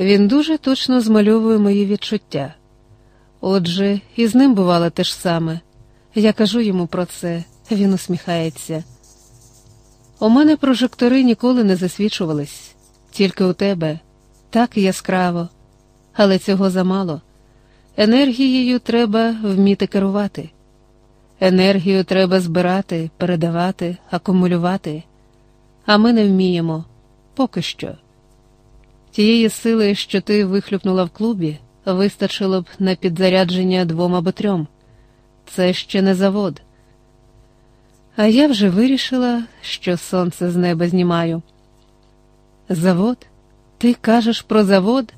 Він дуже точно змальовує мої відчуття. Отже, і з ним бувало те ж саме. Я кажу йому про це, він усміхається. У мене прожектори ніколи не засвічувались, тільки у тебе так яскраво, але цього замало. Енергією треба вміти керувати. Енергію треба збирати, передавати, акумулювати, а ми не вміємо поки що. Тієї сили, що ти вихлюпнула в клубі, вистачило б на підзарядження двом або трьом. Це ще не завод. А я вже вирішила, що сонце з неба знімаю. Завод? Ти кажеш про завод?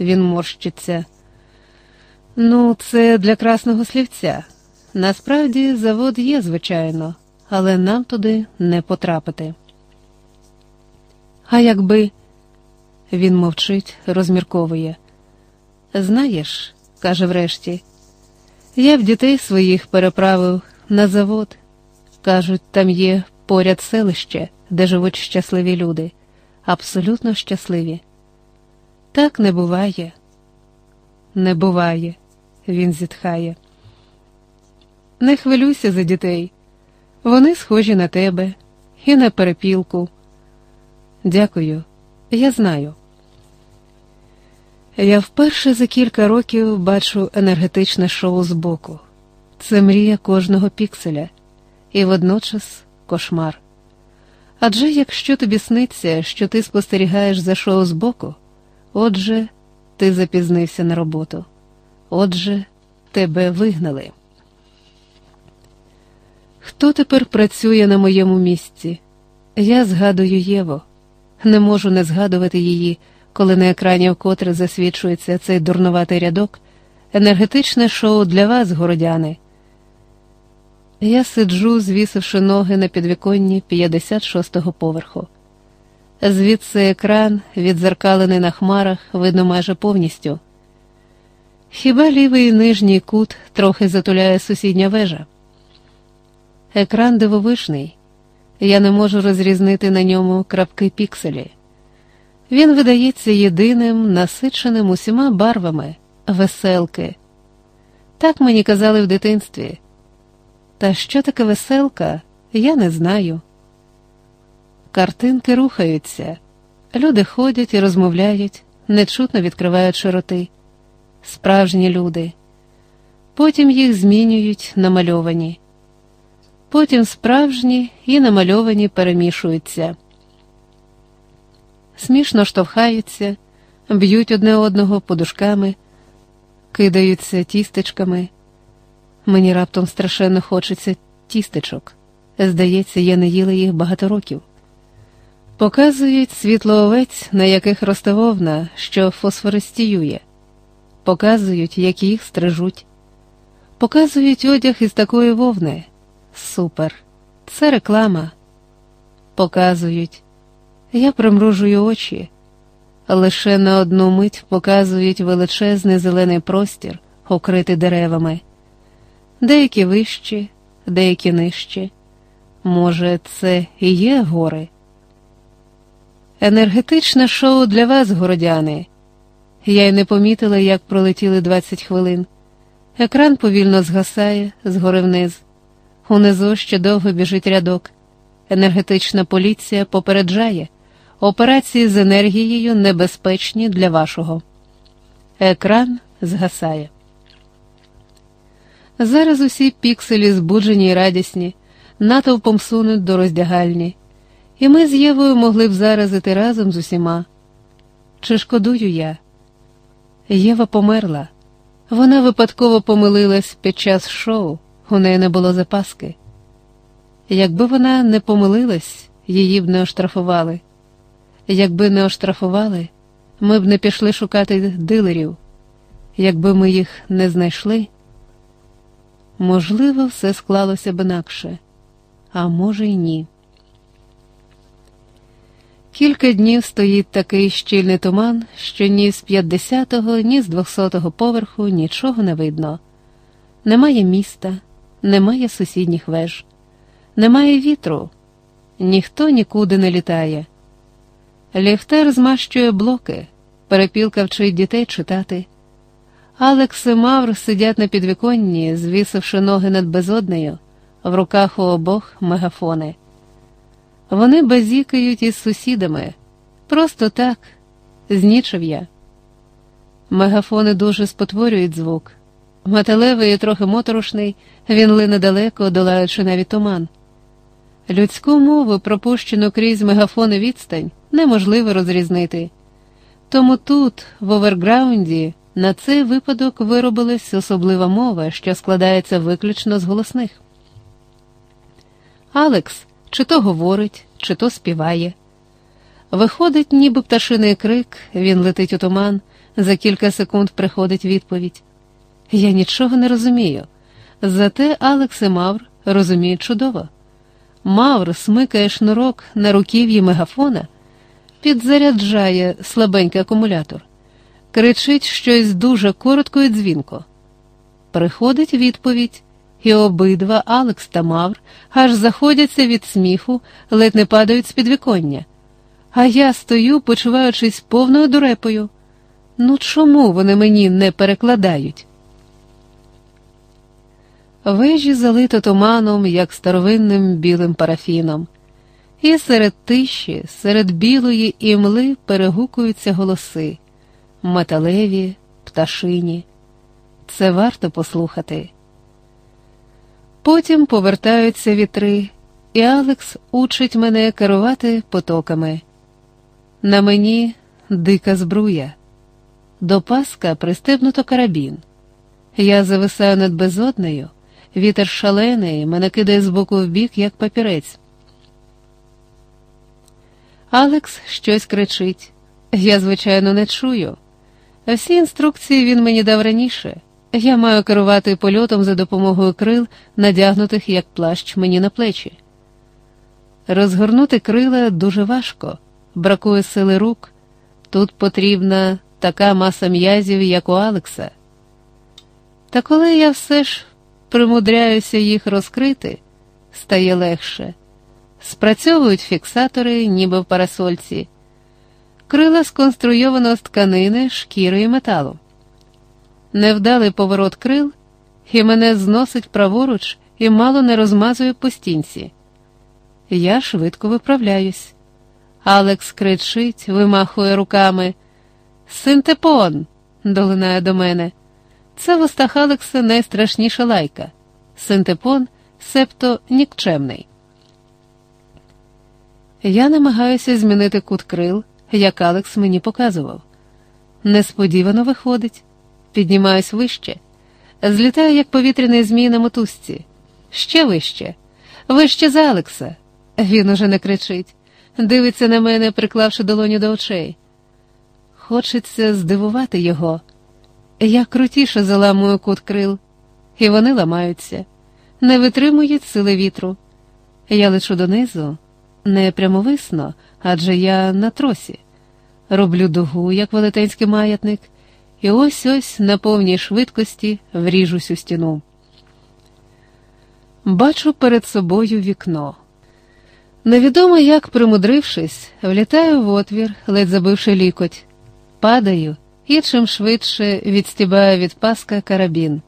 Він морщиться. Ну, це для красного слівця. Насправді завод є, звичайно, але нам туди не потрапити. А якби він мовчить, розмірковує. Знаєш, каже врешті, я б дітей своїх переправив на завод. Кажуть, там є поряд селище, де живуть щасливі люди, абсолютно щасливі. Так не буває. Не буває, він зітхає. Не хвилюйся за дітей. Вони схожі на тебе і на перепілку. Дякую, я знаю. Я вперше за кілька років бачу енергетичне шоу збоку. Це мрія кожного пікселя і водночас кошмар. Адже якщо тобі сниться, що ти спостерігаєш за шоу збоку, отже, ти запізнився на роботу, отже, тебе вигнали. Хто тепер працює на моєму місці? Я згадую Єву, не можу не згадувати її, коли на екрані вкотре засвідчується цей дурнуватий рядок, енергетичне шоу для вас, городяни. Я сиджу, звісивши ноги на підвіконні 56-го поверху. Звідси екран, відзеркалений на хмарах, видно майже повністю. Хіба лівий нижній кут трохи затуляє сусідня вежа? Екран дивовижний, я не можу розрізнити на ньому крапки пікселі. Він видається єдиним, насиченим усіма барвами, веселки. Так мені казали в дитинстві. Та що таке веселка, я не знаю. Картинки рухаються, люди ходять і розмовляють, нечутно відкриваючи роти. Справжні люди. Потім їх змінюють намальовані. Потім справжні і намальовані перемішуються. Смішно штовхаються, б'ють одне одного подушками, кидаються тістечками. Мені раптом страшенно хочеться тістечок. Здається, я не їла їх багато років. Показують світлоовець, на яких росте вовна, що фосфористіює, показують, як їх стрижуть, показують одяг із такої вовни. Супер, це реклама. Показують. Я примружую очі. Лише на одну мить показують величезний зелений простір, окритий деревами деякі вищі, деякі нижчі. Може, це і є гори? Енергетичне шоу для вас, городяни. Я й не помітила, як пролетіли 20 хвилин. Екран повільно згасає згори вниз. Унизу ще довго біжить рядок. Енергетична поліція попереджає операції з енергією небезпечні для вашого. Екран згасає. Зараз усі пікселі збуджені й радісні, натовпом сунуть до роздягальні, і ми з Євою могли б зараз іти разом з усіма. Чи шкодую я? Єва померла. Вона випадково помилилась під час шоу, у неї не було запаски. Якби вона не помилилась, її б не оштрафували. Якби не оштрафували, ми б не пішли шукати дилерів. Якби ми їх не знайшли. Можливо, все склалося б інакше, а може, й ні. Кілька днів стоїть такий щільний туман, що ні з 50-го, ні з 200-го поверху нічого не видно. Немає міста, немає сусідніх веж, немає вітру, ніхто нікуди не літає. Ліфтер змащує блоки, перепілка вчить дітей читати. Алекс і Мавр сидять на підвіконні, звісивши ноги над безоднею, в руках у обох мегафони. Вони базікають із сусідами. Просто так, знічив я. Мегафони дуже спотворюють звук. Металевий і трохи моторошний, він лине далеко, долаючи навіть туман. Людську мову, пропущену крізь мегафони відстань, неможливо розрізнити. Тому тут, в оверграунді, на цей випадок виробилась особлива мова, що складається виключно з голосних. Алекс чи то говорить, чи то співає. Виходить, ніби пташиний крик, він летить у туман, за кілька секунд приходить відповідь. Я нічого не розумію. Зате Алекс і Мавр розуміють чудово. Мавр смикає шнурок на руків'ї мегафона, підзаряджає слабенький акумулятор, кричить щось дуже коротко і дзвінко. Приходить відповідь, і обидва Алекс та Мавр аж заходяться від сміху, ледь не падають з підвіконня. А я стою, почуваючись повною дурепою. Ну чому вони мені не перекладають? Вежі залито туманом, як старовинним білим парафіном, і серед тиші, серед білої імли перегукуються голоси металеві, пташині. Це варто послухати. Потім повертаються вітри, і Алекс учить мене керувати потоками. На мені дика збруя, до паска пристебнуто карабін. Я зависаю над безоднею, вітер шалений, мене кидає з боку в бік, як папірець. Алекс щось кричить. Я, звичайно, не чую. Всі інструкції він мені дав раніше. Я маю керувати польотом за допомогою крил, надягнутих як плащ мені на плечі. Розгорнути крила дуже важко, бракує сили рук. Тут потрібна така маса м'язів, як у Алекса. Та коли я все ж примудряюся їх розкрити, стає легше. Спрацьовують фіксатори, ніби в парасольці, крила сконструйовано з тканини, шкіри і металу. Невдалий поворот крил, і мене зносить праворуч і мало не розмазує по стінці. Я швидко виправляюсь. Алекс кричить, вимахує руками. Синтепон, долинає до мене. Це в устах Алекса найстрашніша лайка. Синтепон, себто нікчемний. Я намагаюся змінити кут крил, як Алекс мені показував. Несподівано виходить, піднімаюсь вище, злітаю, як повітряний змій на мотузці. Ще вище, вище за Алекса. Він уже не кричить, дивиться на мене, приклавши долоню до очей. Хочеться здивувати його. Я крутіше заламую кут крил, і вони ламаються, не витримують сили вітру. Я лечу донизу, не прямовисно, адже я на тросі. Роблю дугу, як велетенський маятник, і ось ось на повній швидкості вріжусь у стіну. Бачу перед собою вікно. Невідомо як, примудрившись, влітаю в отвір, ледь забивши лікоть, падаю і чим швидше відстібаю від паска карабін.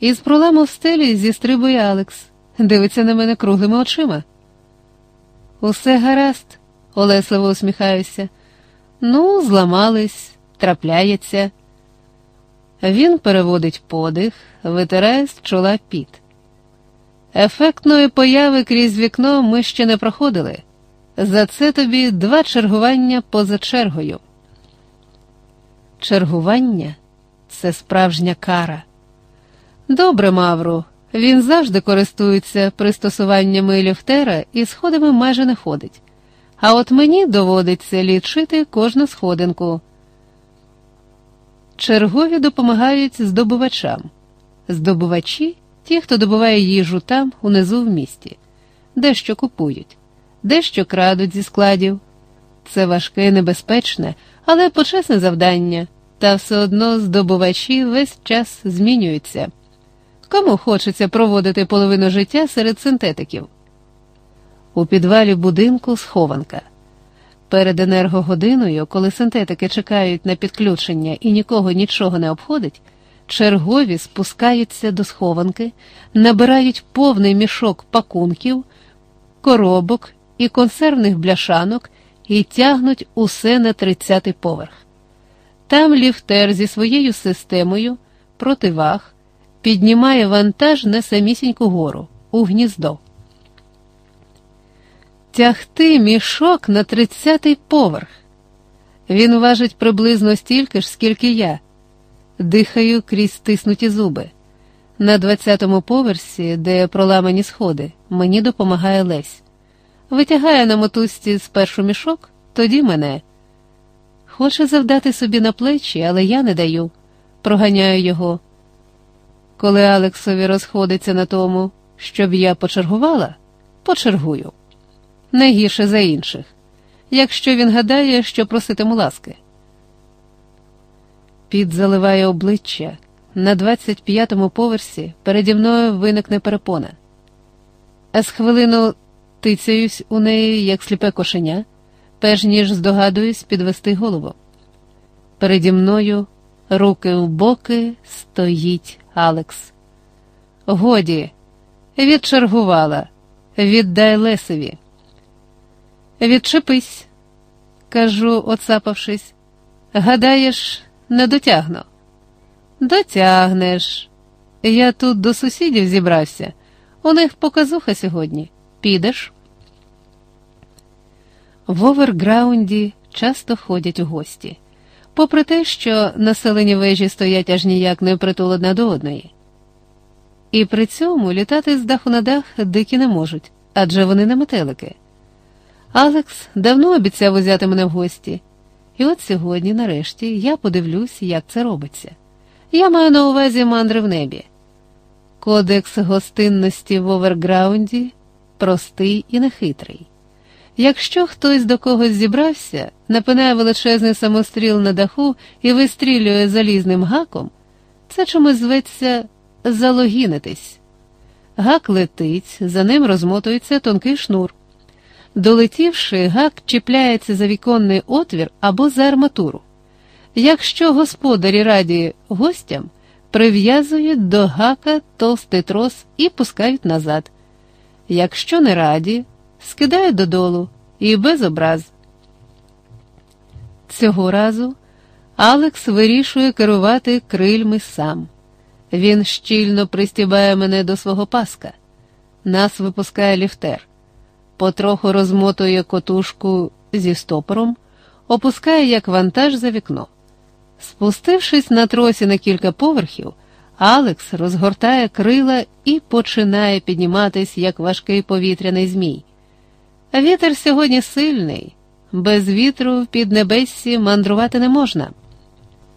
Із проламу в стелі зістрибує Алекс, дивиться на мене круглими очима. Усе гаразд, олесливо усміхаюся. Ну, зламались, трапляється. Він переводить подих, витирає з чола піт. Ефектної появи крізь вікно ми ще не проходили. За це тобі два чергування поза чергою. Чергування це справжня кара. Добре, Мавру, він завжди користується пристосуваннями ліфтера і сходами майже не ходить. А от мені доводиться лічити кожну сходинку. Чергові допомагають здобувачам. Здобувачі ті, хто добуває їжу там, унизу в місті, дещо купують, дещо крадуть зі складів. Це важке і небезпечне, але почесне завдання, та все одно здобувачі весь час змінюються. Кому хочеться проводити половину життя серед синтетиків? У підвалі будинку схованка. Перед енергогодиною, коли синтетики чекають на підключення і нікого нічого не обходить, чергові спускаються до схованки, набирають повний мішок пакунків, коробок і консервних бляшанок і тягнуть усе на 30-й поверх. Там ліфтер зі своєю системою противаг піднімає вантаж на самісіньку гору у гніздо. Тягти мішок на 30-й поверх. Він важить приблизно стільки ж, скільки я. Дихаю крізь стиснуті зуби. На 20-му поверсі, де проламані сходи, мені допомагає Лесь. Витягає на мотузці спершу мішок, тоді мене. Хоче завдати собі на плечі, але я не даю. Проганяю його. Коли Алексові розходиться на тому, щоб я почергувала, почергую. Не гірше за інших, якщо він гадає, що проситиму ласки. Під заливає обличчя. На 25-му поверсі переді мною виникне перепона. А з хвилину тицяюсь у неї, як сліпе кошеня, перш ніж здогадуюсь підвести голову. Переді мною, руки в боки, стоїть Алекс. Годі, відчергувала, віддай Лесові. Відчепись, кажу, оцапавшись. Гадаєш, не дотягну. Дотягнеш. Я тут до сусідів зібрався. У них показуха сьогодні. Підеш? В оверграунді часто ходять у гості, попри те, що населені вежі стоять аж ніяк не впритул одна до одної. І при цьому літати з даху на дах дикі не можуть, адже вони не метелики. Алекс давно обіцяв узяти мене в гості, і от сьогодні, нарешті, я подивлюсь, як це робиться. Я маю на увазі мандри в небі. Кодекс гостинності в оверграунді простий і нехитрий. Якщо хтось до когось зібрався, напинає величезний самостріл на даху і вистрілює залізним гаком, це чомусь зветься залогінитись. Гак летить, за ним розмотується тонкий шнур. Долетівши, гак чіпляється за віконний отвір або за арматуру. Якщо господарі раді гостям, прив'язують до гака товстий трос і пускають назад. Якщо не раді, скидають додолу і без образ. Цього разу Алекс вирішує керувати крильми сам. Він щільно пристібає мене до свого паска, нас випускає ліфтер, потроху розмотує котушку зі стопором, опускає як вантаж за вікно. Спустившись на тросі на кілька поверхів, Алекс розгортає крила і починає підніматись, як важкий повітряний змій. Вітер сьогодні сильний, без вітру в піднебессі мандрувати не можна.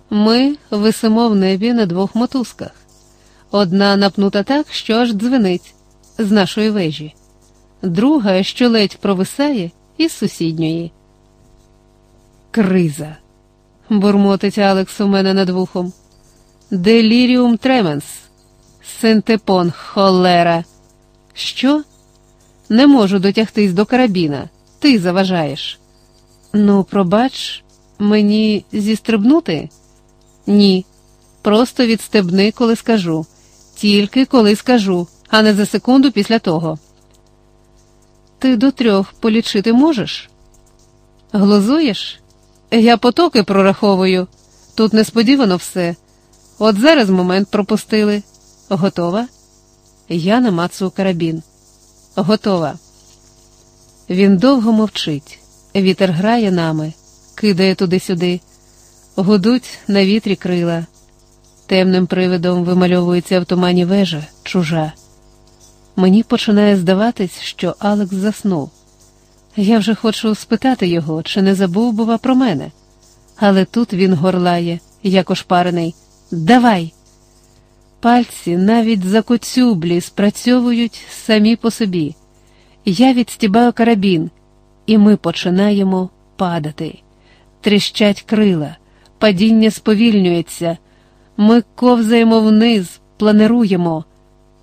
Ми висимо в небі на двох мотузках. Одна напнута так, що аж дзвенить з нашої вежі, друга, що ледь провисає, із сусідньої. Криза. бурмотить Алекс у мене над вухом. Деліріум тременс. Синтепон, холера. Що? Не можу дотягтись до карабіна. Ти заважаєш. Ну, пробач, мені зістрибнути? Ні. Просто відстебни, коли скажу. Тільки коли скажу, а не за секунду після того. Ти до трьох полічити можеш? Глузуєш? Я потоки прораховую. Тут несподівано все. От зараз момент пропустили. Готова? Я намацую карабін. Готова. Він довго мовчить. Вітер грає нами, кидає туди-сюди, гудуть на вітрі крила. Темним привидом вимальовується в тумані вежа, чужа. Мені починає здаватись, що Алекс заснув. Я вже хочу спитати його, чи не забув, бува, про мене. Але тут він горлає, як ошпарений. Давай! Пальці навіть за коцюблі спрацьовують самі по собі. Я відстібаю карабін, і ми починаємо падати. Тріщать крила, падіння сповільнюється. Ми ковзаємо вниз, планируємо.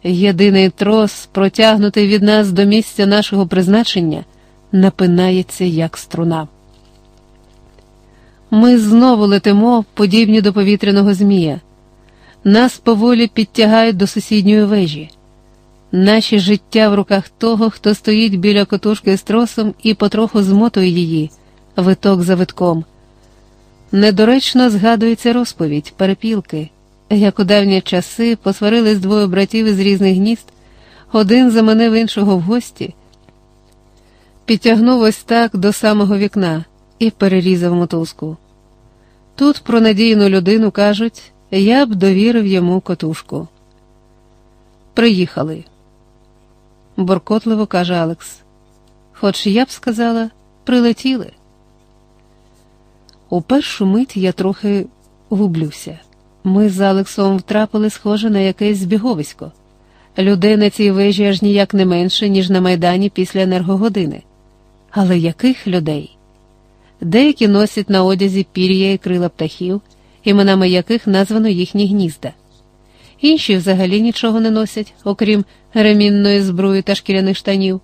Єдиний трос, протягнутий від нас до місця нашого призначення, напинається, як струна. Ми знову летимо, подібні до повітряного змія. Нас поволі підтягають до сусідньої вежі. Наші життя в руках того, хто стоїть біля котушки з тросом і потроху змотує її, виток за витком. Недоречно згадується розповідь, перепілки, як у давні часи посварились двоє братів із різних гнізд, один заманив іншого в гості, підтягнув ось так до самого вікна і перерізав мотузку. Тут про надійну людину кажуть, я б довірив йому котушку. Приїхали, буркотливо каже Алекс. Хоч я б сказала, прилетіли. У першу мить я трохи гублюся. Ми з Алексом втрапили, схоже, на якесь збіговисько. Людей на цій вежі аж ніяк не менше, ніж на Майдані після енергогодини. Але яких людей? Деякі носять на одязі пір'я і крила птахів, іменами яких названо їхні гнізда. Інші взагалі нічого не носять, окрім ремінної зброї та шкіряних штанів.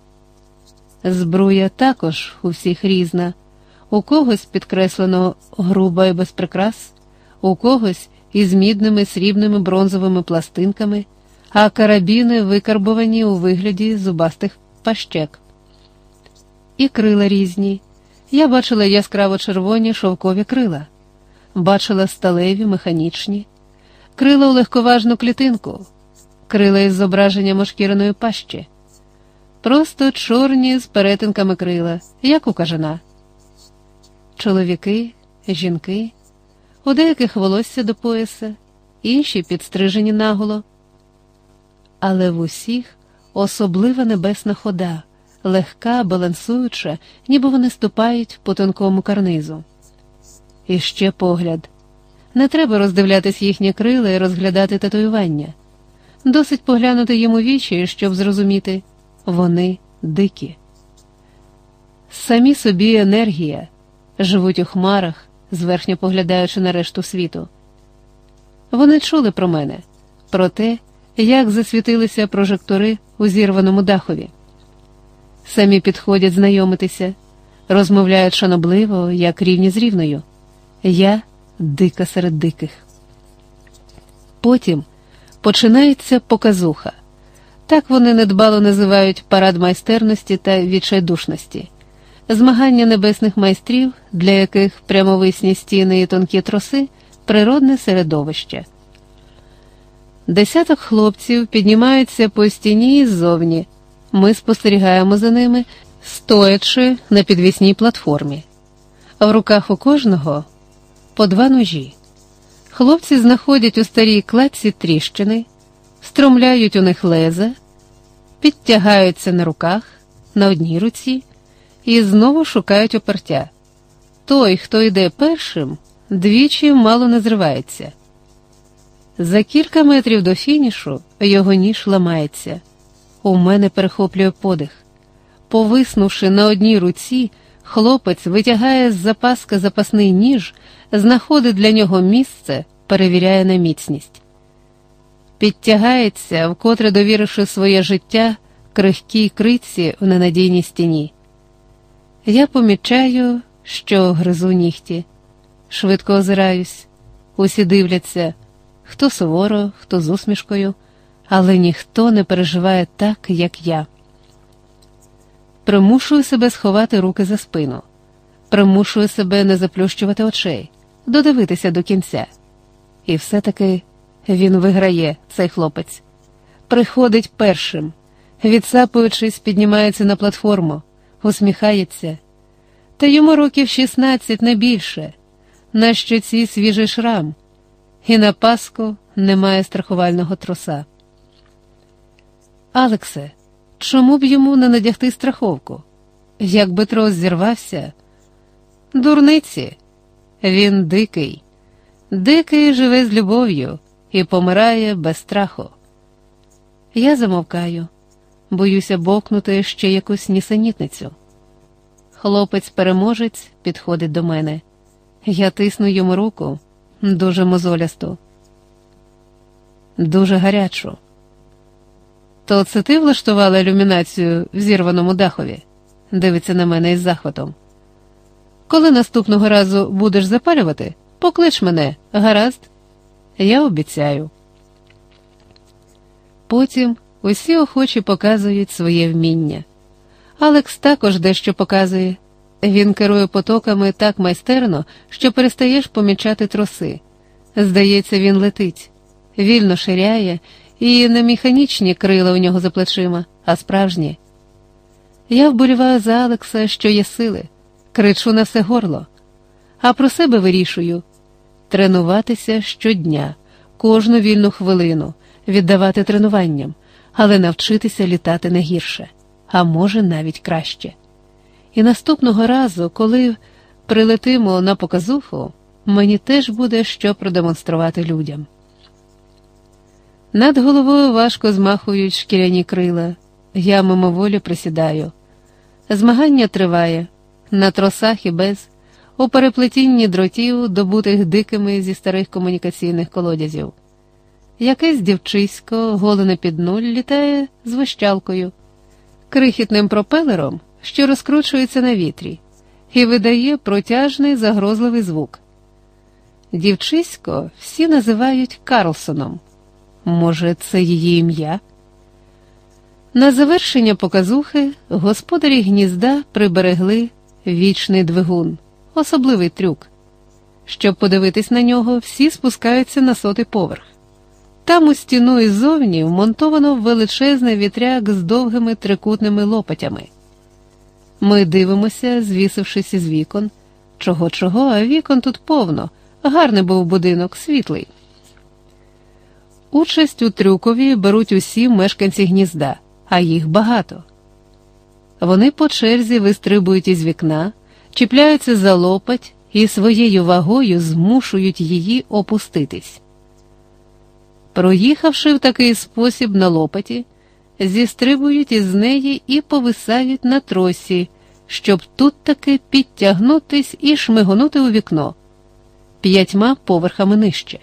Збруя також у всіх різна, у когось підкреслено груба і без прикрас, у когось із мідними срібними бронзовими пластинками, а карабіни викарбовані у вигляді зубастих пащек. І крила різні. Я бачила яскраво червоні шовкові крила, бачила сталеві, механічні, крила у легковажну клітинку, крила із зображенням ошкіреної пащі, просто чорні з перетинками крила, як у кажана. Чоловіки, жінки, у деяких волосся до пояса, інші підстрижені наголо. Але в усіх особлива небесна хода легка, балансуюча, ніби вони ступають по тонкому карнизу. І ще погляд. Не треба роздивлятись їхні крила і розглядати татуювання. Досить поглянути їм у вічі, щоб зрозуміти вони дикі. Самі собі енергія, живуть у хмарах, зверхньо поглядаючи на решту світу. Вони чули про мене, про те, як засвітилися прожектори у зірваному дахові самі підходять знайомитися, розмовляють шанобливо, як рівні з рівною. Я дика серед диких. Потім починається показуха. Так вони недбало називають парад майстерності та відчайдушності, змагання небесних майстрів, для яких прямовисні стіни і тонкі троси природне середовище. Десяток хлопців піднімаються по стіні ззовні, ми спостерігаємо за ними, стоячи на підвісній платформі. В руках у кожного по два ножі. Хлопці знаходять у старій кладці тріщини, стромляють у них леза, підтягаються на руках, на одній руці і знову шукають опертя. Той, хто йде першим, двічі мало не зривається. За кілька метрів до фінішу його ніж ламається. У мене перехоплює подих. Повиснувши на одній руці, хлопець витягає з запаска запасний ніж, знаходить для нього місце, перевіряє на міцність. Підтягається, вкотре довіривши своє життя крихкій криці в ненадійній стіні. Я помічаю, що гризу нігті, швидко озираюсь, усі дивляться, хто суворо, хто з усмішкою але ніхто не переживає так, як я. Примушую себе сховати руки за спину, примушую себе не заплющувати очей, додивитися до кінця. І все-таки він виграє, цей хлопець, приходить першим, відсапуючись, піднімається на платформу, усміхається, та йому років 16 не більше, на щоці свіжий шрам, і на паску немає страхувального троса. Алексе, чому б йому не надягти страховку? Якби трос зірвався? Дурниці, він дикий, дикий живе з любов'ю і помирає без страху. Я замовкаю, боюся бокнути ще якусь нісенітницю. Хлопець-переможець підходить до мене. Я тисну йому руку дуже мозолясту, дуже гарячу. То це ти влаштувала ілюмінацію в зірваному дахові? дивиться на мене із захватом. Коли наступного разу будеш запалювати, поклич мене, гаразд. Я обіцяю. Потім усі охочі показують своє вміння. Алекс також дещо показує. Він керує потоками так майстерно, що перестаєш помічати троси. Здається, він летить, вільно ширяє, і не механічні крила у нього за плечима, а справжні. Я вболіваю за Алекса, що є сили, кричу на все горло, а про себе вирішую тренуватися щодня, кожну вільну хвилину, віддавати тренуванням, але навчитися літати не гірше, а може навіть краще. І наступного разу, коли прилетимо на показуху, мені теж буде що продемонструвати людям. Над головою важко змахують шкіряні крила, я мимоволі присідаю. Змагання триває на тросах і без, у переплетінні дротів, добутих дикими зі старих комунікаційних колодязів. Якесь дівчисько, голене під нуль, літає з вищалкою, крихітним пропелером, що розкручується на вітрі, і видає протяжний загрозливий звук. Дівчисько всі називають Карлсоном. Може, це її ім'я? На завершення показухи господарі гнізда приберегли вічний двигун, особливий трюк. Щоб подивитись на нього, всі спускаються на сотий поверх. Там у стіну і ззовні вмонтовано величезний вітряк з довгими трикутними лопатями. Ми дивимося, звісившись із вікон. Чого, чого, а вікон тут повно, гарний був будинок, світлий. Участь у трюкові беруть усі мешканці гнізда, а їх багато. Вони по черзі вистрибують із вікна, чіпляються за лопать і своєю вагою змушують її опуститись. Проїхавши в такий спосіб на лопаті, зістрибують із неї і повисають на тросі, щоб тут таки підтягнутись і шмигонути у вікно п'ятьма поверхами нижче.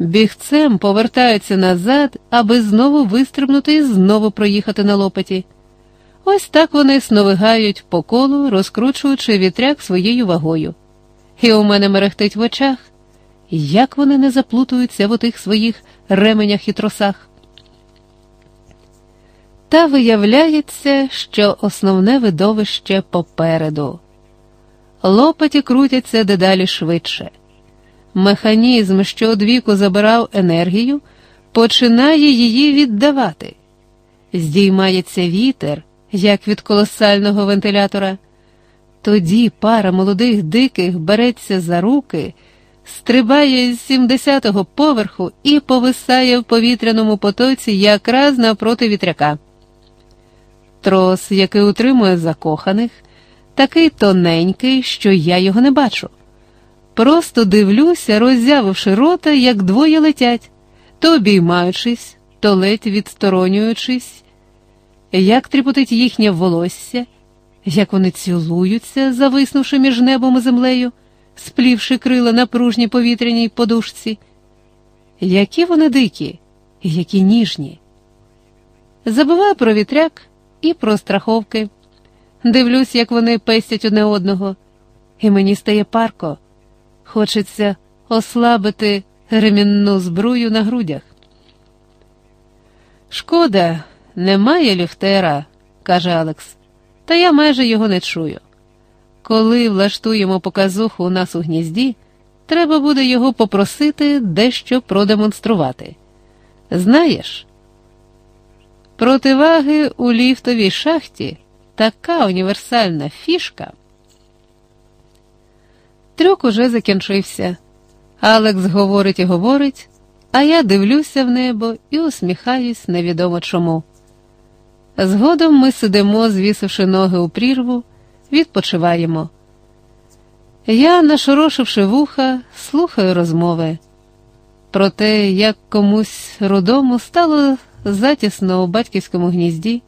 Бігцем повертаються назад, аби знову вистрибнути і знову проїхати на лопаті. Ось так вони сновигають по колу, розкручуючи вітряк своєю вагою. І у мене мерехтить в очах, як вони не заплутуються в отих своїх ременях і тросах. Та виявляється, що основне видовище попереду. Лопаті крутяться дедалі швидше. Механізм, що одвіку забирав енергію, починає її віддавати. Здіймається вітер, як від колосального вентилятора. Тоді пара молодих диких береться за руки, стрибає з 70-го поверху і повисає в повітряному потоці якраз навпроти вітряка. Трос, який утримує закоханих, такий тоненький, що я його не бачу. Просто дивлюся, роззявивши рота, як двоє летять, то обіймаючись, то ледь відсторонюючись, як тріпотить їхнє волосся, як вони цілуються, зависнувши між небом і землею, сплівши крила на пружній повітряній подушці. Які вони дикі, які ніжні. Забуваю про вітряк і про страховки. Дивлюсь, як вони пестять одне одного, і мені стає парко. Хочеться ослабити ремінну збрую на грудях. Шкода, немає ліфтера, каже Алекс, та я майже його не чую. Коли влаштуємо показуху у нас у гнізді, треба буде його попросити дещо продемонструвати. Знаєш, противаги у ліфтовій шахті така універсальна фішка. Трюк уже закінчився. Алекс говорить і говорить, а я дивлюся в небо і усміхаюсь невідомо чому. Згодом ми сидимо, звісивши ноги у прірву, відпочиваємо. Я, нашорошивши вуха, слухаю розмови про те, як комусь рудому стало затісно у батьківському гнізді,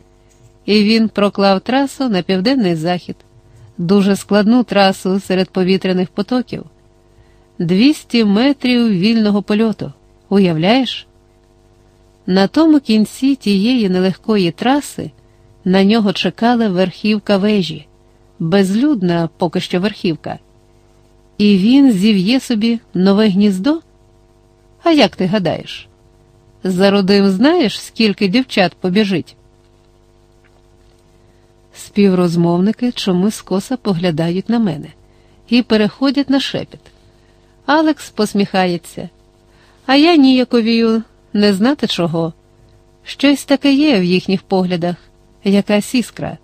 і він проклав трасу на південний захід дуже складну трасу серед повітряних потоків, 200 метрів вільного польоту. Уявляєш? На тому кінці тієї нелегкої траси на нього чекала верхівка вежі, безлюдна поки що верхівка. І він зів'є собі нове гніздо? А як ти гадаєш? За родим знаєш, скільки дівчат побіжить? Співрозмовники чомусь скоса поглядають на мене і переходять на шепіт. Алекс посміхається, а я ніяковію не знати чого. Щось таке є в їхніх поглядах, якась іскра.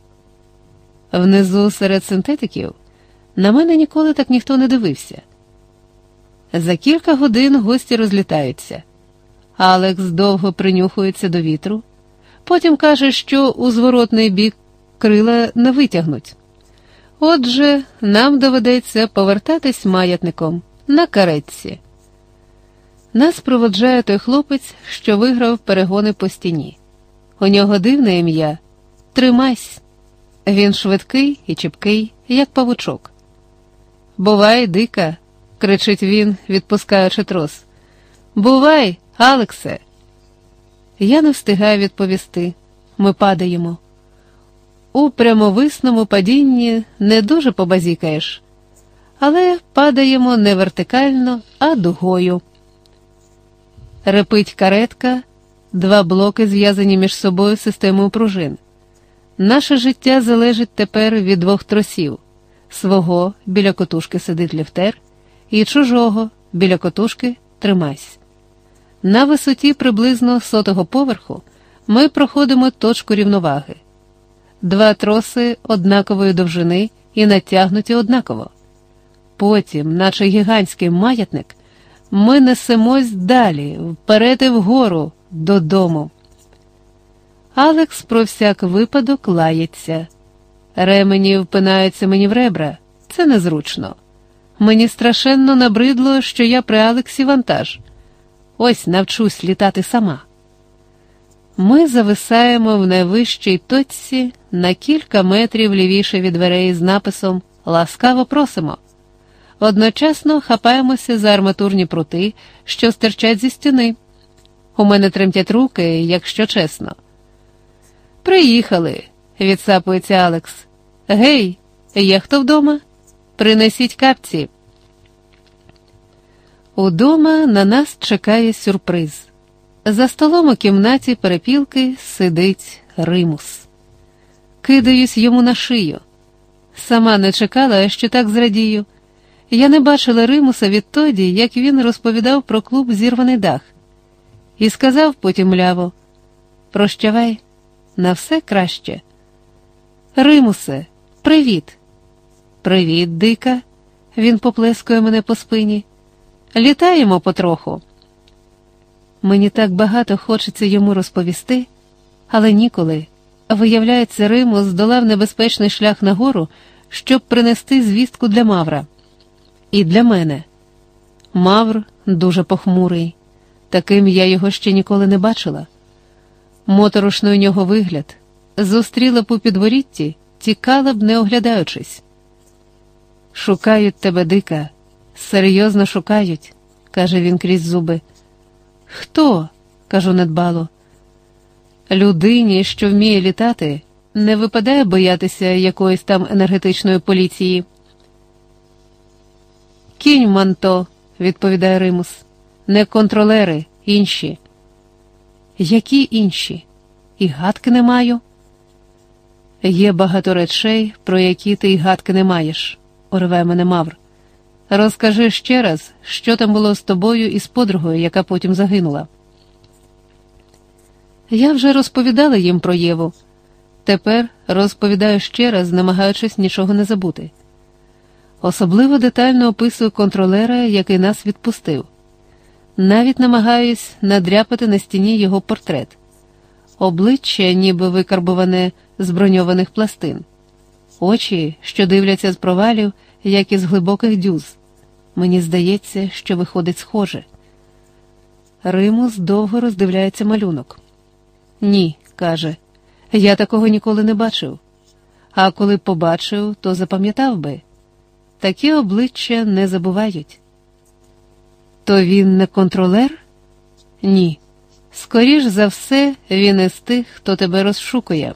Внизу серед синтетиків на мене ніколи так ніхто не дивився. За кілька годин гості розлітаються. Алекс довго принюхується до вітру, потім каже, що у зворотний бік крила не витягнуть. Отже, нам доведеться повертатись маятником на каретці. Нас проводжає той хлопець, що виграв перегони по стіні. У нього дивне ім'я Тримайсь. Він швидкий і чіпкий, як павучок. Бувай, дика, кричить він, відпускаючи трос. Бувай, Алексе. Я не встигаю відповісти. Ми падаємо. У прямовисному падінні не дуже побазікаєш, але падаємо не вертикально, а дугою. Репить каретка, два блоки зв'язані між собою системою пружин. Наше життя залежить тепер від двох тросів свого біля котушки сидить ліфтер, і чужого біля котушки тримайся. На висоті приблизно сотого поверху ми проходимо точку рівноваги. Два троси однакової довжини і натягнуті однаково. Потім, наче гігантський маятник, ми несемось далі, вперед і вгору, додому. Алекс про всяк випадок лається. Ремені впинаються мені в ребра, це незручно. Мені страшенно набридло, що я при Алексі вантаж. Ось навчусь літати сама. Ми зависаємо в найвищій точці на кілька метрів лівіше від дверей з написом Ласкаво просимо. Одночасно хапаємося за арматурні прути, що стирчать зі стіни. У мене тремтять руки, якщо чесно. Приїхали, відсапується Алекс. Гей, є хто вдома? Принесіть капці. Удома на нас чекає сюрприз. За столом у кімнаті перепілки сидить Римус. Кидаюсь йому на шию. Сама не чекала, що так зрадію. Я не бачила Римуса відтоді, як він розповідав про клуб зірваний дах, і сказав потім ляво: Прощавай, на все краще. Римусе, привіт. Привіт, дика. Він поплескує мене по спині. Літаємо потроху. Мені так багато хочеться йому розповісти, але ніколи. Виявляється, Римус здолав небезпечний шлях нагору, щоб принести звістку для Мавра. І для мене. Мавр дуже похмурий, таким я його ще ніколи не бачила. Моторошний у нього вигляд, зустріла по підворітті, тікала б, не оглядаючись. Шукають тебе, дика, серйозно шукають, каже він крізь зуби. Хто? кажу недбало. Людині, що вміє літати, не випадає боятися якоїсь там енергетичної поліції. Кінь манто, відповідає Римус, не контролери, інші. Які інші? І гадки не маю. Є багато речей, про які ти й гадки не маєш, урве мене Мавр. Розкажи ще раз, що там було з тобою і з подругою, яка потім загинула. Я вже розповідала їм про Єву. Тепер розповідаю ще раз, намагаючись нічого не забути. Особливо детально описую контролера, який нас відпустив. Навіть намагаюсь надряпати на стіні його портрет, обличчя, ніби викарбуване з броньованих пластин, очі, що дивляться з провалів, як із глибоких дюз. Мені здається, що виходить схоже. Римус довго роздивляється малюнок. Ні, каже, я такого ніколи не бачив. А коли побачив, то запам'ятав би. Такі обличчя не забувають. То він не контролер? Ні. Скоріш за все, він із тих, хто тебе розшукує.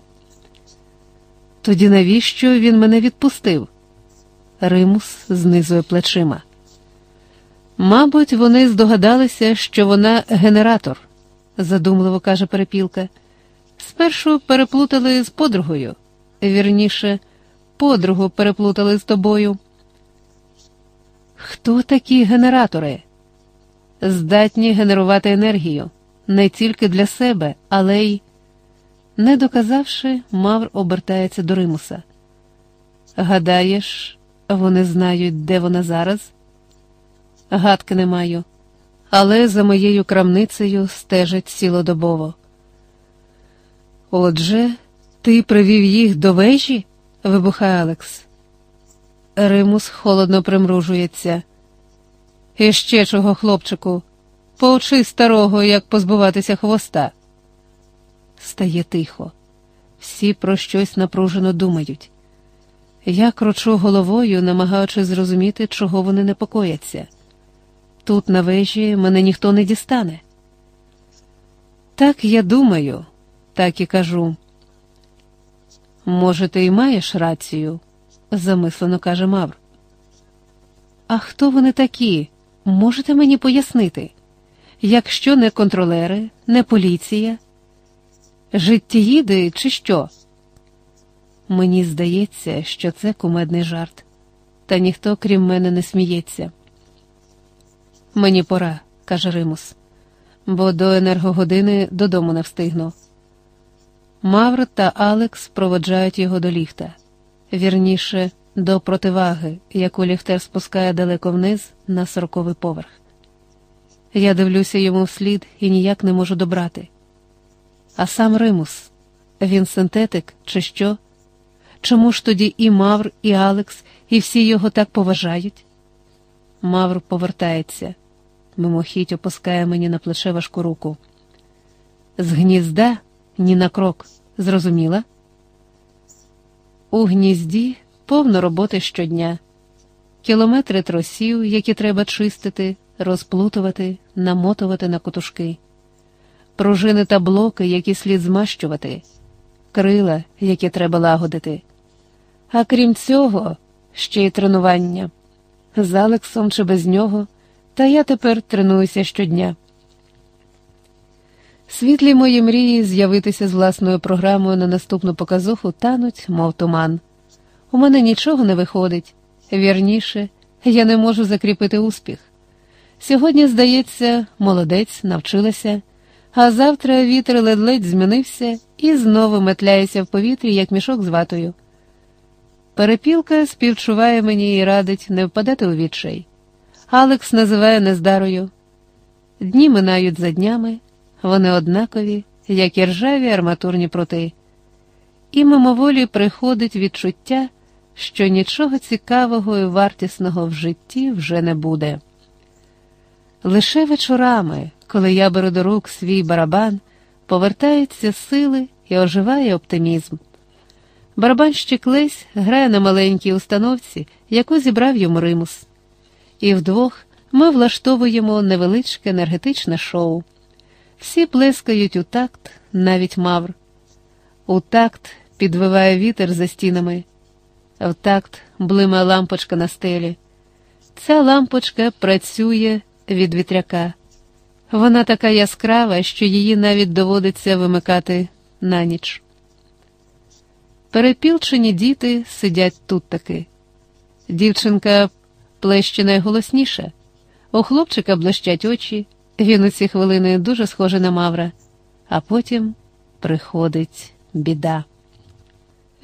Тоді навіщо він мене відпустив? Римус знизує плечима. Мабуть, вони здогадалися, що вона генератор, задумливо каже перепілка. Спершу переплутали з подругою, вірніше, подругу переплутали з тобою. Хто такі генератори? Здатні генерувати енергію не тільки для себе, але й. Не доказавши, Мавр обертається до Римуса. Гадаєш, вони знають, де вона зараз? Гадки не маю, але за моєю крамницею стежать цілодобово. Отже, ти привів їх до вежі? вибухає Алекс. Римус холодно примружується. І ще чого, хлопчику, поучи старого, як позбуватися хвоста. Стає тихо. Всі про щось напружено думають. Я кручу головою, намагаючись зрозуміти, чого вони непокояться. Тут, на вежі, мене ніхто не дістане. Так я думаю, так і кажу. Може, ти й маєш рацію, замислено каже Мавр. А хто вони такі? Можете мені пояснити? Якщо не контролери, не поліція, життєїди чи що? Мені здається, що це кумедний жарт, та ніхто, крім мене, не сміється. Мені пора, каже Римус, бо до енергогодини додому не встигну. Мавр та Алекс проводжають його до ліфта, вірніше, до противаги, яку ліфтер спускає далеко вниз на сороковий поверх. Я дивлюся йому вслід і ніяк не можу добрати. А сам Римус, він синтетик, чи що? Чому ж тоді і Мавр, і Алекс, і всі його так поважають? Мавр повертається, мимохідь опускає мені на плече важку руку. З гнізда ні на крок, зрозуміла? У гнізді повно роботи щодня, кілометри тросів, які треба чистити, розплутувати, намотувати на котушки, пружини та блоки, які слід змащувати, крила, які треба лагодити. А крім цього, ще й тренування. З Алексом чи без нього, та я тепер тренуюся щодня. Світлі мої мрії з'явитися з власною програмою на наступну показуху тануть, мов туман. У мене нічого не виходить. Вірніше, я не можу закріпити успіх. Сьогодні, здається, молодець навчилася, а завтра вітер ледь-ледь змінився і знову метляється в повітрі, як мішок з ватою. Перепілка співчуває мені і радить не впадати у відчай. Алекс називає нездарою. Дні минають за днями, вони однакові, як і ржаві арматурні прути, і мимоволі приходить відчуття, що нічого цікавого і вартісного в житті вже не буде. Лише вечорами, коли я беру до рук свій барабан, повертаються сили і оживає оптимізм. Барабанщик Лесь грає на маленькій установці, яку зібрав йому Римус. І вдвох ми влаштовуємо невеличке енергетичне шоу. Всі плескають у такт, навіть мавр. У такт підвиває вітер за стінами, в такт блимає лампочка на стелі. Ця лампочка працює від вітряка. Вона така яскрава, що її навіть доводиться вимикати на ніч. Перепілчені діти сидять тут таки. Дівчинка плеще найголосніше, у хлопчика блищать очі, він у ці хвилини дуже схожий на Мавра, а потім приходить біда.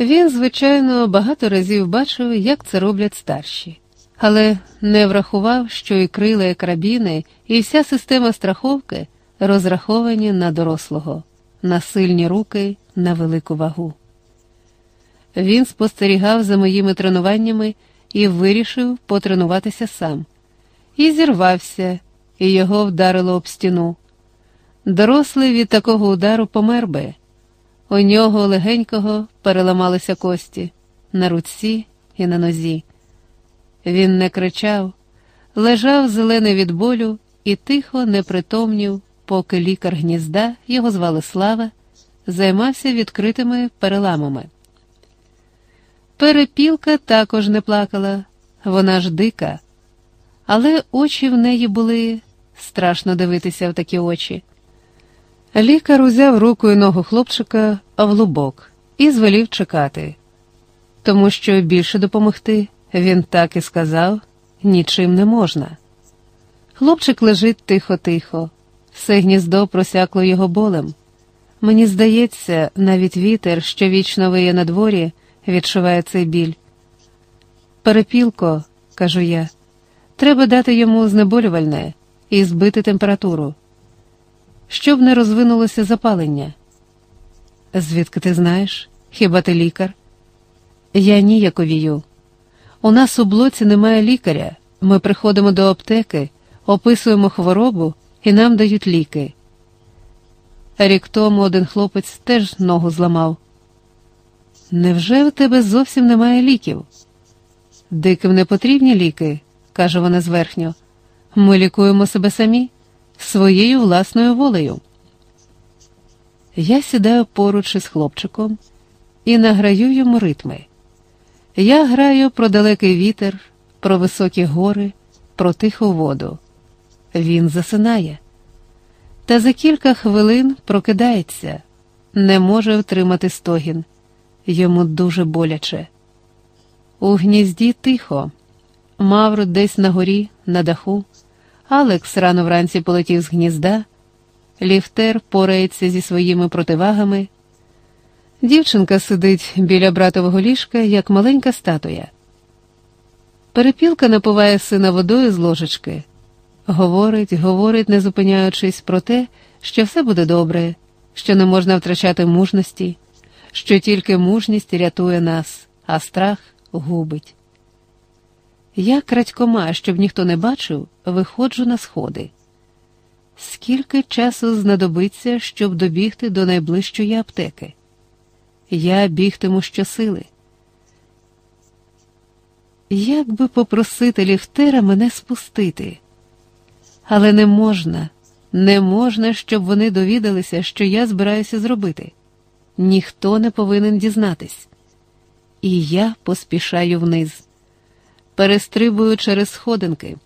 Він, звичайно, багато разів бачив, як це роблять старші, але не врахував, що і крила, і карабіни, і вся система страховки розраховані на дорослого, на сильні руки, на велику вагу. Він спостерігав за моїми тренуваннями і вирішив потренуватися сам. І зірвався, і його вдарило об стіну. Дорослий від такого удару помер би. У нього легенького переламалися кості на руці і на нозі. Він не кричав, лежав зелений від болю і тихо не притомнів, поки лікар гнізда, його звали Слава, займався відкритими переламами. Перепілка також не плакала, вона ж дика, але очі в неї були страшно дивитися в такі очі. Лікар узяв руку і ногу хлопчика в лубок і звелів чекати, тому що більше допомогти він так і сказав нічим не можна. Хлопчик лежить тихо-тихо, все гніздо просякло його болем. Мені здається, навіть вітер, що вічно виє на дворі, відчуває цей біль. Перепілко, кажу я, треба дати йому знеболювальне і збити температуру, щоб не розвинулося запалення. Звідки ти знаєш? Хіба ти лікар? Я ніяковію. У нас у блоці немає лікаря. Ми приходимо до аптеки, описуємо хворобу і нам дають ліки. Рік тому один хлопець теж ногу зламав. Невже у тебе зовсім немає ліків? Диким не потрібні ліки, каже вона зверхньо. Ми лікуємо себе самі своєю власною волею. Я сідаю поруч із хлопчиком і награю йому ритми. Я граю про далекий вітер, про високі гори, про тиху воду. Він засинає. Та за кілька хвилин прокидається, не може втримати стогін. Йому дуже боляче. У гнізді тихо, Мавр десь на горі, на даху. Алекс рано вранці полетів з гнізда, ліфтер порається зі своїми противагами. Дівчинка сидить біля братового ліжка, як маленька статуя. Перепілка напуває сина водою з ложечки, говорить, говорить, не зупиняючись про те, що все буде добре, що не можна втрачати мужності, що тільки мужність рятує нас, а страх губить. Я крадькома, щоб ніхто не бачив, виходжу на сходи. Скільки часу знадобиться, щоб добігти до найближчої аптеки? Я бігтиму щосили. Як би попросити ліфтера мене спустити? Але не можна, не можна, щоб вони довідалися, що я збираюся зробити. Ніхто не повинен дізнатись. І я поспішаю вниз перестрибую через сходинки.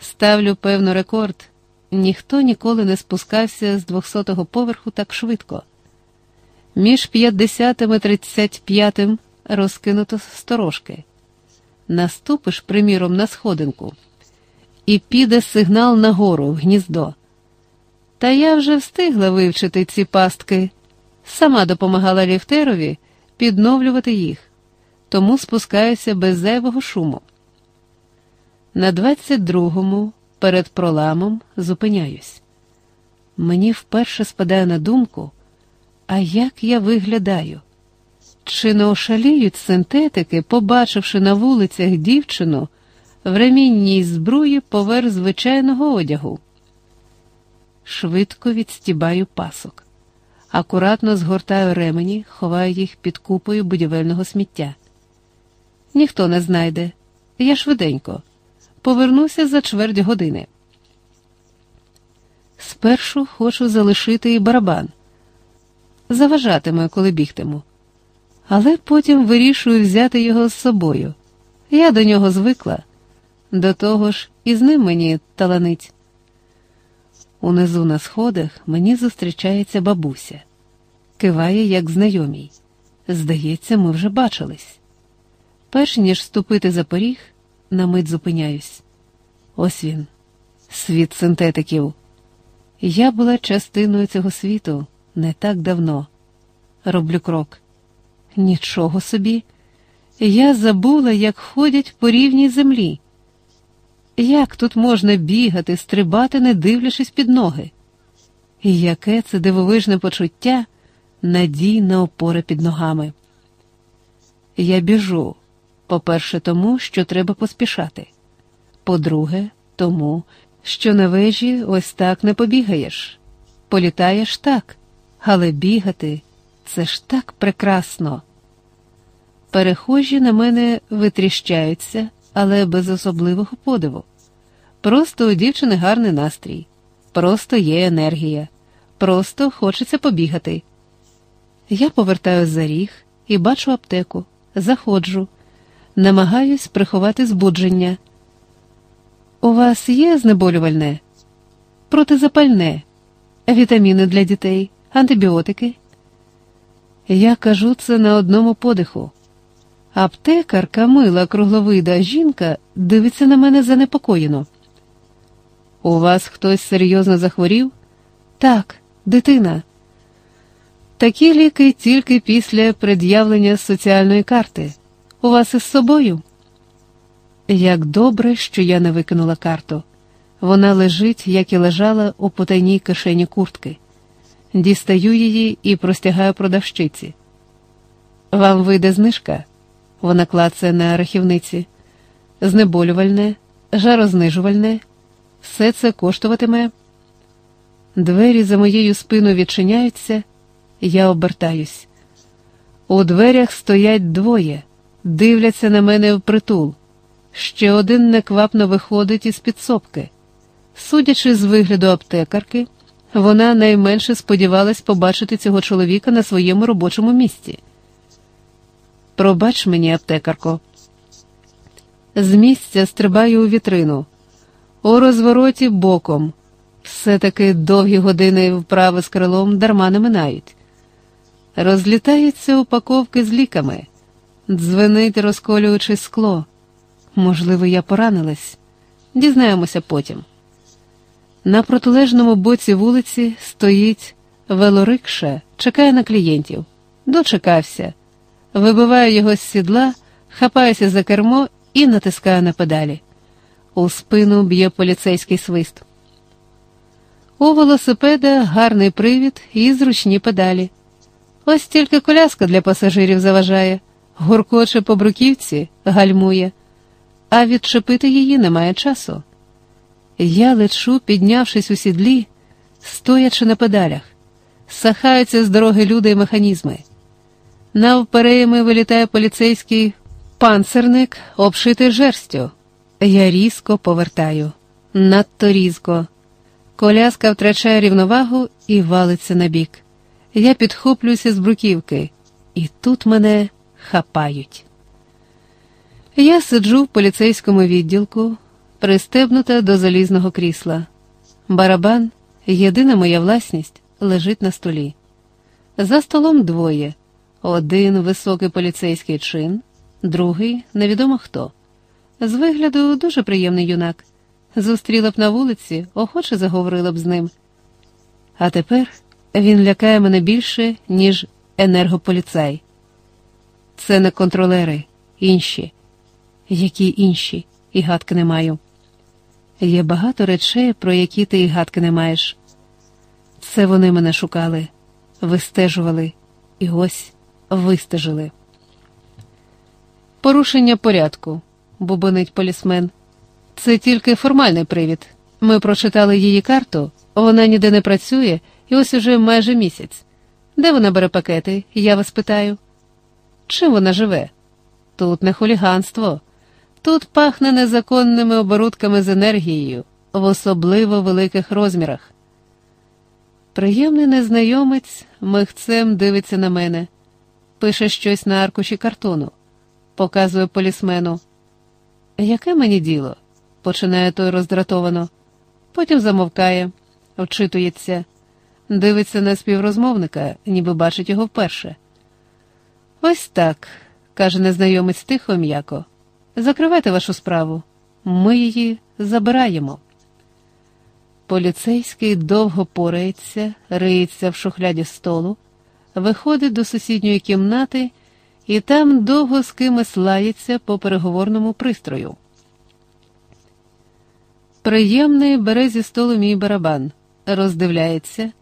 Ставлю певно рекорд. Ніхто ніколи не спускався з 200-го поверху так швидко. Між 50 і 35 розкинуто сторожки. Наступиш, приміром, на сходинку, і піде сигнал нагору в гніздо. Та я вже встигла вивчити ці пастки, сама допомагала ліфтерові підновлювати їх тому спускаюся без зайвого шуму. На 22-му перед проламом зупиняюсь. Мені вперше спадає на думку, а як я виглядаю? Чи не ошаліють синтетики, побачивши на вулицях дівчину в ремінній збруї поверх звичайного одягу? Швидко відстібаю пасок, акуратно згортаю ремені, ховаю їх під купою будівельного сміття ніхто не знайде. Я швиденько. Повернуся за чверть години. Спершу хочу залишити і барабан. Заважатиме, коли бігтиму. Але потім вирішую взяти його з собою. Я до нього звикла. До того ж, і з ним мені таланить. Унизу на сходах мені зустрічається бабуся, киває, як знайомій. Здається, ми вже бачились. Перш ніж ступити за поріг, на мить зупиняюсь. Ось він, світ синтетиків. Я була частиною цього світу не так давно. Роблю крок. Нічого собі. Я забула, як ходять по рівній землі. Як тут можна бігати, стрибати, не дивлячись під ноги? І яке це дивовижне почуття надійна опора під ногами? Я біжу. По-перше, тому, що треба поспішати. По-друге, тому, що на вежі ось так не побігаєш. Політаєш так, але бігати це ж так прекрасно. Перехожі на мене витріщаються, але без особливого подиву. Просто у дівчини гарний настрій, просто є енергія, просто хочеться побігати. Я повертаю за ріг і бачу аптеку заходжу, намагаюсь приховати збудження. У вас є знеболювальне, протизапальне, вітаміни для дітей, антибіотики? Я кажу це на одному подиху. Аптекарка, мила кругловида жінка, дивиться на мене занепокоєно. У вас хтось серйозно захворів? Так, дитина. Такі ліки тільки після пред'явлення соціальної карти. У вас із собою? Як добре, що я не викинула карту. Вона лежить, як і лежала у потайній кишені куртки. Дістаю її і простягаю продавщиці. Вам вийде знижка, вона клацає на рахівниці, знеболювальне, жарознижувальне, все це коштуватиме. Двері за моєю спиною відчиняються, я обертаюсь. У дверях стоять двоє, дивляться на мене впритул. Ще один неквапно виходить із підсобки. Судячи з вигляду аптекарки, вона найменше сподівалась побачити цього чоловіка на своєму робочому місці. Пробач мені, аптекарко. З місця стрибаю у вітрину, у розвороті боком. Все таки довгі години вправи з крилом дарма не минають. Розлітаються упаковки з ліками, дзвенить, розколюючи скло. Можливо, я поранилась. Дізнаємося потім. На протилежному боці вулиці стоїть велорикша, чекає на клієнтів. Дочекався. Вибиваю його з сідла, хапаюся за кермо і натискаю на педалі. У спину б'є поліцейський свист. У велосипеда гарний привід і зручні педалі. Ось тільки коляска для пасажирів заважає, гуркоче по бруківці, гальмує, а відчепити її немає часу. Я лечу, піднявшись у сідлі, стоячи на педалях, сахаються з дороги люди і механізми. Навперейми вилітає поліцейський панцерник, обшитий жерстю. Я різко повертаю, надто різко. Коляска втрачає рівновагу і валиться на бік. Я підхоплююся з бруківки, і тут мене хапають. Я сиджу в поліцейському відділку, пристебнута до залізного крісла. Барабан, єдина моя власність, лежить на столі. За столом двоє: один високий поліцейський чин, другий невідомо хто. З вигляду дуже приємний юнак. Зустріла б на вулиці, охоче заговорила б з ним. А тепер він лякає мене більше, ніж енергополіцай. Це не контролери, інші. Які інші, і гадки не маю. Є багато речей, про які ти і гадки не маєш. Це вони мене шукали, вистежували і ось вистежили. Порушення порядку, бубонить полісмен. Це тільки формальний привід. Ми прочитали її карту, вона ніде не працює, і ось уже майже місяць. Де вона бере пакети? Я вас питаю. Чим вона живе? Тут не хуліганство. Тут пахне незаконними оборудками з енергією, в особливо великих розмірах. Приємний незнайомець михцем дивиться на мене, пише щось на аркуші картону, показує полісмену. Яке мені діло? починає той роздратовано, потім замовкає, вчитується, дивиться на співрозмовника, ніби бачить його вперше. Ось так, каже незнайомець тихо м'яко. Закривайте вашу справу, ми її забираємо. Поліцейський довго порається, риється в шухляді столу, виходить до сусідньої кімнати і там довго з кимось лається по переговорному пристрою. Приємний бере зі столу мій барабан, роздивляється,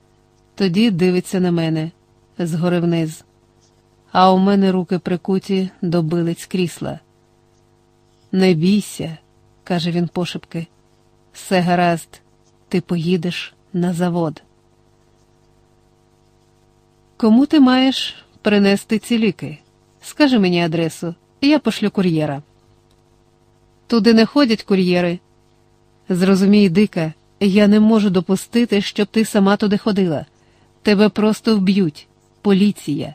тоді дивиться на мене згори вниз, а у мене руки прикуті до билиць крісла. Не бійся, каже він пошепки, все гаразд, ти поїдеш на завод. Кому ти маєш принести ці ліки? Скажи мені адресу, я пошлю кур'єра. Туди не ходять кур'єри. Зрозумій, дика, я не можу допустити, щоб ти сама туди ходила. Тебе просто вб'ють, поліція,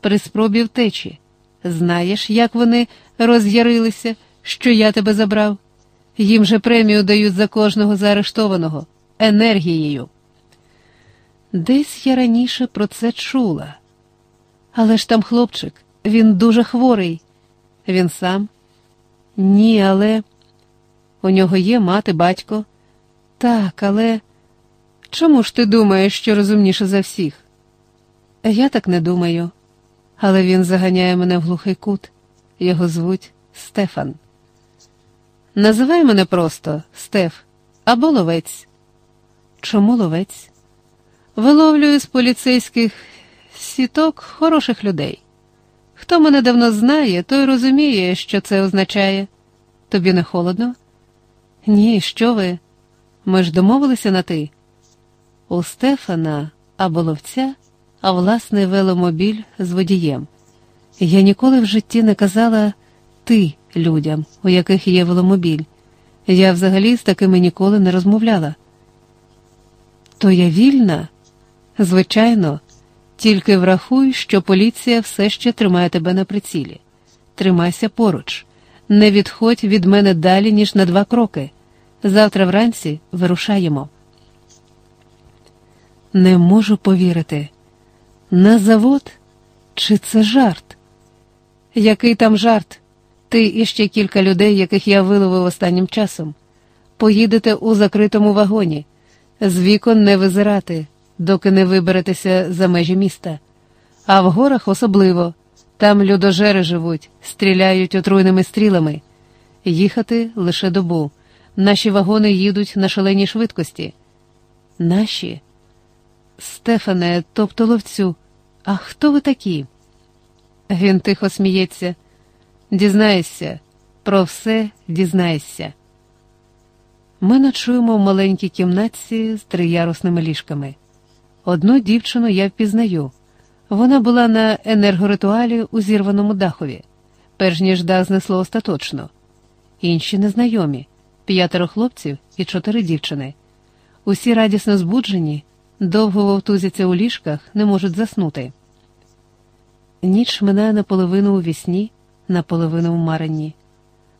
при спробі втечі. Знаєш, як вони роз'ярилися, що я тебе забрав? Їм же премію дають за кожного заарештованого енергією. Десь я раніше про це чула. Але ж там хлопчик, він дуже хворий. Він сам? Ні, але у нього є мати, батько. Так, але чому ж ти думаєш, що розумніше за всіх? Я так не думаю, але він заганяє мене в глухий кут. Його звуть Стефан. Називай мене просто Стеф або ловець. Чому ловець? Виловлюю з поліцейських сіток хороших людей. Хто мене давно знає, той розуміє, що це означає. Тобі не холодно? Ні, що ви? Ми ж домовилися на ти. У Стефана або ловця, а власний веломобіль з водієм. Я ніколи в житті не казала ти людям, у яких є веломобіль. Я взагалі з такими ніколи не розмовляла. То я вільна? Звичайно, тільки врахуй, що поліція все ще тримає тебе на прицілі. Тримайся поруч, не відходь від мене далі, ніж на два кроки. Завтра вранці вирушаємо. Не можу повірити. На завод? Чи це жарт? Який там жарт? Ти і ще кілька людей, яких я виловив останнім часом. Поїдете у закритому вагоні, з вікон не визирати, доки не виберетеся за межі міста. А в горах особливо там людожери живуть, стріляють отруйними стрілами. Їхати лише добу. Наші вагони їдуть на шаленій швидкості. Наші? Стефане, тобто ловцю, а хто ви такі? Він тихо сміється. Дізнаєшся, про все дізнаєшся. Ми ночуємо в маленькій кімнатці з триярусними ліжками. Одну дівчину я впізнаю. Вона була на енергоритуалі у зірваному дахові, перш ніж дах знесло остаточно. Інші незнайомі п'ятеро хлопців і чотири дівчини. Усі радісно збуджені, довго вовтузяться у ліжках, не можуть заснути. Ніч минає наполовину у вісні, наполовину в маренні.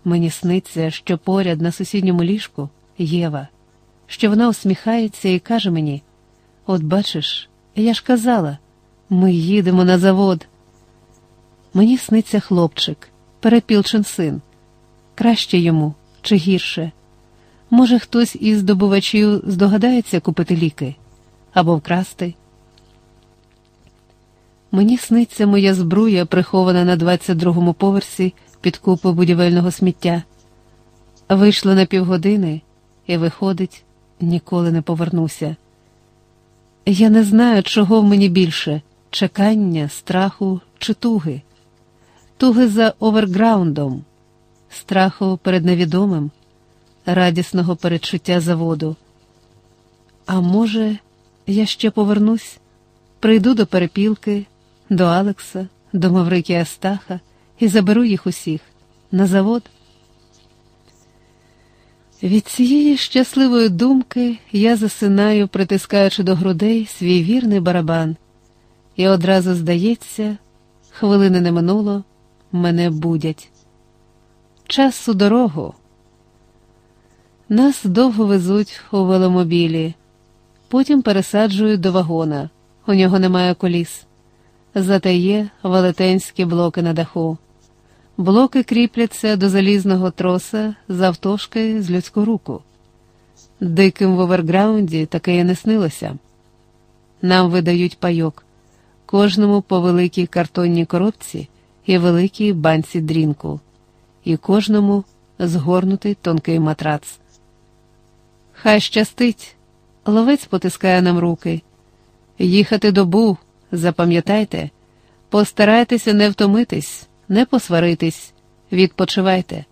Мені сниться, що поряд на сусідньому ліжку Єва, що вона усміхається і каже мені: От бачиш, я ж казала, ми їдемо на завод. Мені сниться хлопчик, перепілчин син. Краще йому чи гірше. Може, хтось із здобувачів здогадається купити ліки або вкрасти. Мені сниться моя збруя, прихована на 22-му поверсі під купу будівельного сміття. Вийшла на півгодини і, виходить, ніколи не повернуся. Я не знаю, чого в мені більше чекання, страху чи туги, туги за оверграундом, страху перед невідомим, радісного передчуття заводу. А може, я ще повернусь, прийду до перепілки до Алекса, до Маврики Астаха і заберу їх усіх на завод. Від цієї щасливої думки я засинаю, притискаючи до грудей свій вірний барабан, і одразу здається, хвилини не минуло, мене будять. Час у дорогу. Нас довго везуть у веломобілі, потім пересаджують до вагона, у нього немає коліс зате є велетенські блоки на даху. Блоки кріпляться до залізного троса завтовшки з людську руку. Диким в оверграунді таке і не снилося. Нам видають пайок, кожному по великій картонній коробці і великій банці дрінку, і кожному згорнутий тонкий матрац. Хай щастить, ловець потискає нам руки. Їхати добу. Запам'ятайте, постарайтеся не втомитись, не посваритись, відпочивайте,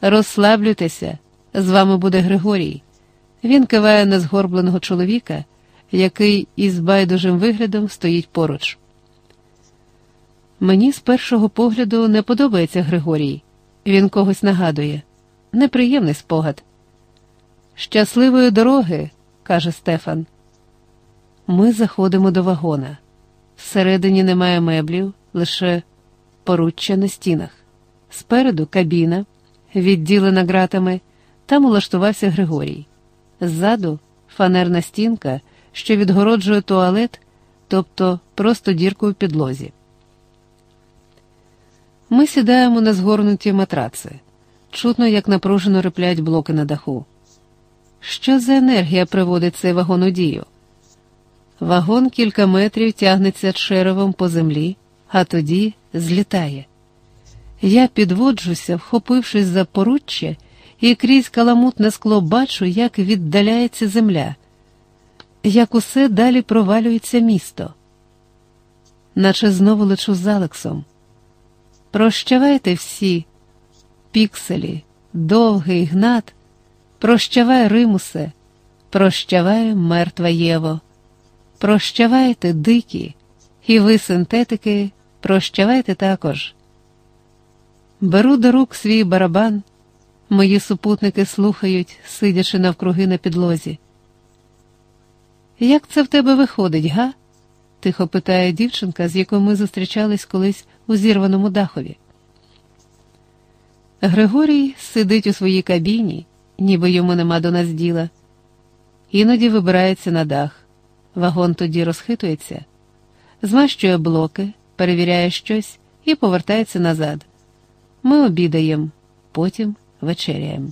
розслаблюйтеся, з вами буде Григорій. Він киває на згорбленого чоловіка, який із байдужим виглядом стоїть поруч. Мені з першого погляду не подобається Григорій, він когось нагадує. Неприємний спогад. Щасливої дороги, каже Стефан. Ми заходимо до вагона. Всередині немає меблів, лише поруччя на стінах. Спереду кабіна, відділена ґратами, там улаштувався Григорій. Ззаду фанерна стінка, що відгороджує туалет, тобто просто дірку в підлозі. Ми сідаємо на згорнуті матраци. Чутно, як напружено риплять блоки на даху. Що за енергія приводить цей вагон у дію? Вагон кілька метрів тягнеться черевом по землі, а тоді злітає. Я підводжуся, вхопившись за поруччя, і крізь каламутне скло бачу, як віддаляється земля, як усе далі провалюється місто, наче знову лечу з Алексом. Прощавайте всі, пікселі, довгий гнат, прощавай Римусе, прощавай мертва Єво, прощавайте, дикі, і ви, синтетики, прощавайте також. Беру до рук свій барабан, мої супутники слухають, сидячи навкруги на підлозі. Як це в тебе виходить, га? тихо питає дівчинка, з якою ми зустрічались колись у зірваному дахові. Григорій сидить у своїй кабіні, ніби йому нема до нас діла, іноді вибирається на дах. Вагон тоді розхитується, змащує блоки, перевіряє щось і повертається назад. Ми обідаємо, потім вечеряємо.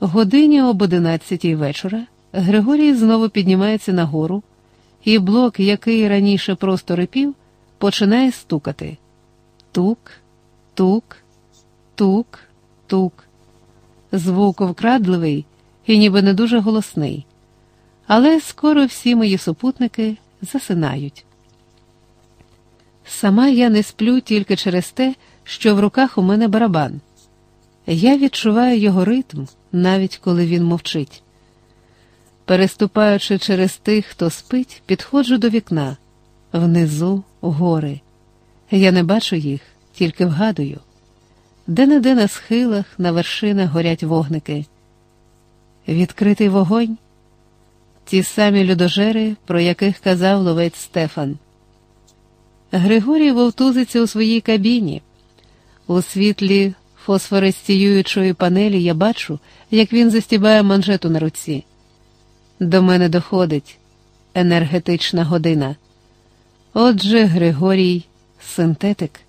Годині об одинадцятій вечора Григорій знову піднімається нагору, і блок, який раніше просто рипів, починає стукати. Тук, тук, тук, тук. Звук вкрадливий і ніби не дуже голосний. Але скоро всі мої супутники засинають. Сама я не сплю тільки через те, що в руках у мене барабан. Я відчуваю його ритм, навіть коли він мовчить. Переступаючи через тих, хто спить, підходжу до вікна. Внизу гори. Я не бачу їх, тільки вгадую. Де-не-де на схилах, на вершинах горять вогники. Відкритий вогонь. Ті самі людожери, про яких казав ловець Стефан. Григорій вовтузиться у своїй кабіні. У світлі фосфорестіюючої панелі я бачу, як він застібає манжету на руці. До мене доходить енергетична година. Отже, Григорій синтетик.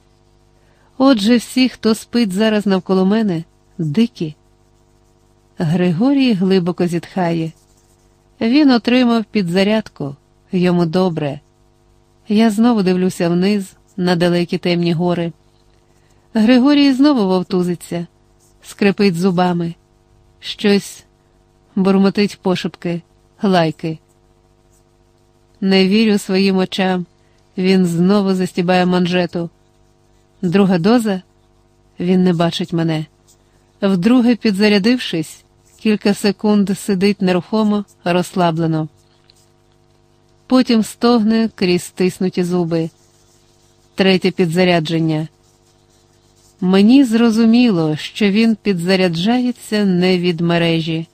Отже, всі, хто спить зараз навколо мене, дикі. Григорій глибоко зітхає. Він отримав підзарядку, йому добре. Я знову дивлюся вниз на далекі темні гори. Григорій знову вовтузиться, скрипить зубами, щось бурмотить пошепки, лайки. Не вірю своїм очам, він знову застібає манжету. Друга доза він не бачить мене. Вдруге, підзарядившись, кілька секунд сидить нерухомо, розслаблено. Потім стогне крізь стиснуті зуби. Третє підзарядження. Мені зрозуміло, що він підзаряджається не від мережі.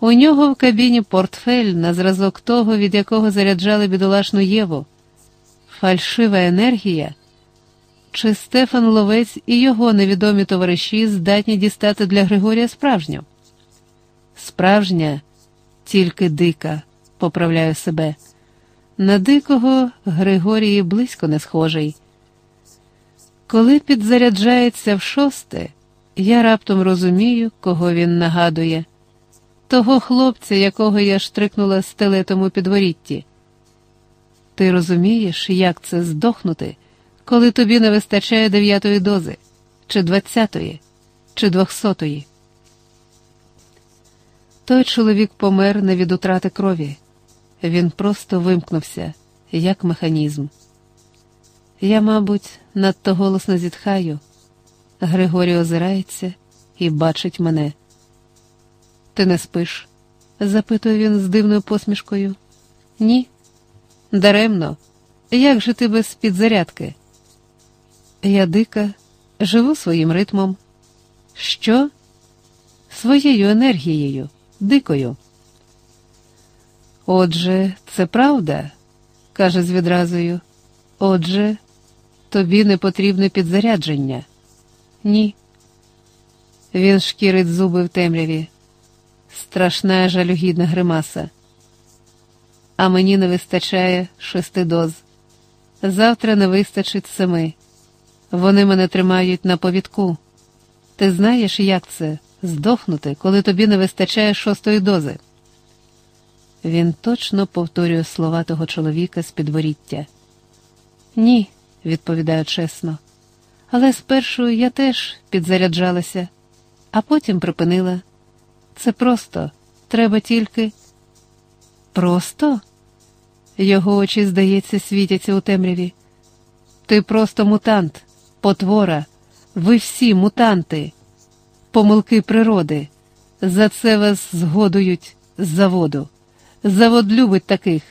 У нього в кабіні портфель на зразок того, від якого заряджали бідолашну Єву. Фальшива енергія. Чи Стефан Ловець і його невідомі товариші здатні дістати для Григорія справжню? Справжня, тільки дика, поправляю себе. На дикого Григорій близько не схожий. Коли підзаряджається в шосте, я раптом розумію, кого він нагадує того хлопця, якого я штрикнула стелетом у підворітті. Ти розумієш, як це здохнути, коли тобі не вистачає дев'ятої дози, чи двадцятої, чи двохсотої? Той чоловік помер не від утрати крові. Він просто вимкнувся, як механізм. Я, мабуть, надто голосно зітхаю. Григорій озирається і бачить мене. Ти не спиш? запитує він з дивною посмішкою. Ні. Даремно. Як же ти без підзарядки? Я дика, живу своїм ритмом. Що? Своєю енергією, дикою. Отже, це правда, каже з відразою. Отже, Тобі не потрібне підзарядження? Ні. Він шкірить зуби в темряві. Страшна жалюгідна гримаса. А мені не вистачає шести доз. Завтра не вистачить семи. Вони мене тримають на повідку. Ти знаєш, як це здохнути, коли тобі не вистачає шостої дози? Він точно повторює слова того чоловіка з підворіття. Ні, відповідаю чесно. Але спершу я теж підзаряджалася, а потім припинила. Це просто, треба тільки. Просто? Його очі, здається, світяться у темряві. Ти просто мутант, потвора, ви всі мутанти, помилки природи. За це вас згодують з заводу. Завод любить таких.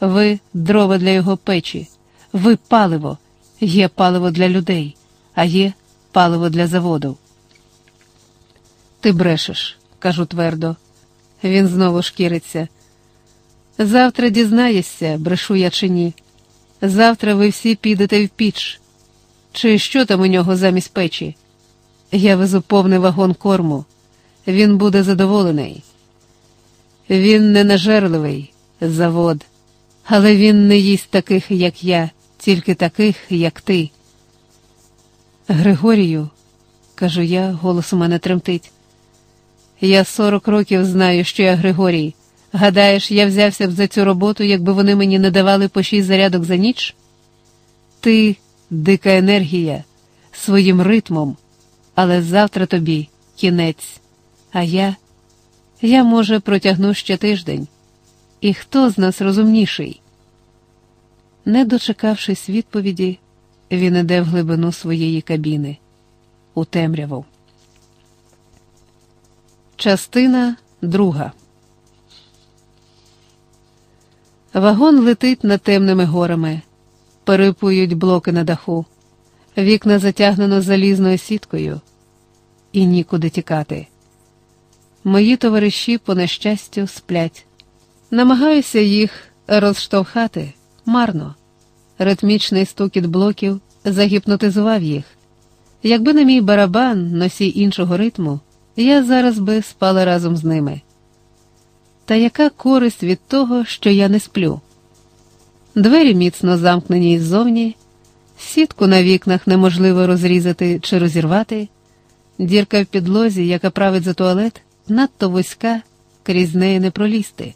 Ви дрова для його печі, ви паливо, є паливо для людей, а є паливо для заводу. Ти брешеш, кажу твердо. Він знову шкіриться. Завтра дізнаєшся, брешу я чи ні. Завтра ви всі підете в піч. Чи що там у нього замість печі? Я везу повний вагон корму. Він буде задоволений. Він не нажерливий завод, але він не їсть таких, як я, тільки таких, як ти. Григорію, кажу я, голос у мене тремтить. Я сорок років знаю, що я Григорій. Гадаєш, я взявся б за цю роботу, якби вони мені не давали по шість зарядок за ніч? Ти дика енергія, своїм ритмом, але завтра тобі кінець, а я. Я, може, протягну ще тиждень. І хто з нас розумніший? Не дочекавшись відповіді, він іде в глибину своєї кабіни у темряву. Частина друга. Вагон летить над темними горами, перепують блоки на даху, вікна затягнено залізною сіткою, і нікуди тікати. Мої товариші, по нещастю, сплять. Намагаюся їх розштовхати марно. Ритмічний стукіт блоків загіпнотизував їх. Якби не мій барабан, носій іншого ритму, я зараз би спала разом з ними. Та яка користь від того, що я не сплю? Двері міцно замкнені іззовні, сітку на вікнах неможливо розрізати чи розірвати, дірка в підлозі, яка править за туалет, надто вузька, крізь неї не пролізти.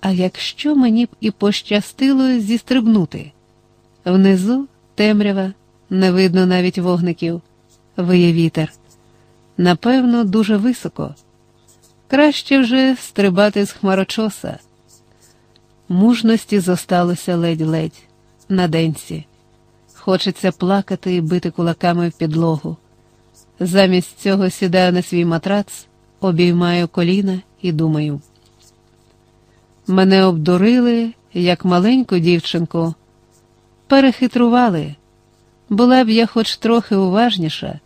А якщо мені б і пощастило зістрибнути? Внизу темрява, не видно навіть вогників, виє вітер. Напевно, дуже високо. Краще вже стрибати з хмарочоса. Мужності зосталося ледь-ледь на денці. Хочеться плакати і бити кулаками в підлогу. Замість цього сідаю на свій матрац, обіймаю коліна і думаю. Мене обдурили, як маленьку дівчинку, перехитрували. Була б я хоч трохи уважніша,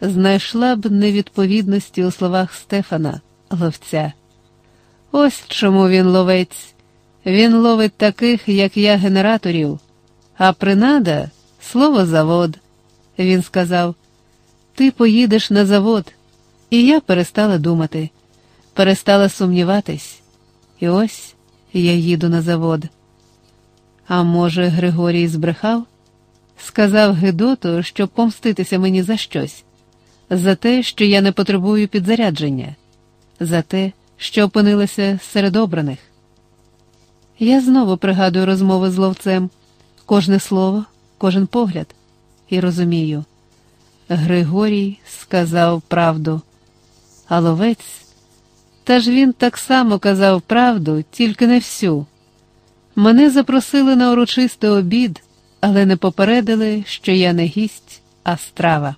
знайшла б невідповідності у словах Стефана, ловця. Ось чому він ловець. Він ловить таких, як я, генераторів, а принада слово завод. Він сказав: Ти поїдеш на завод. І я перестала думати, перестала сумніватись. І ось я їду на завод. А може, Григорій збрехав? Сказав Гедоту, щоб помститися мені за щось, за те, що я не потребую підзарядження, за те, що опинилася серед обраних. Я знову пригадую розмови з ловцем, кожне слово, кожен погляд, і розумію. Григорій сказав правду, а ловець. Та ж він так само казав правду, тільки не всю. Мене запросили на урочистий обід, але не попередили, що я не гість, а страва.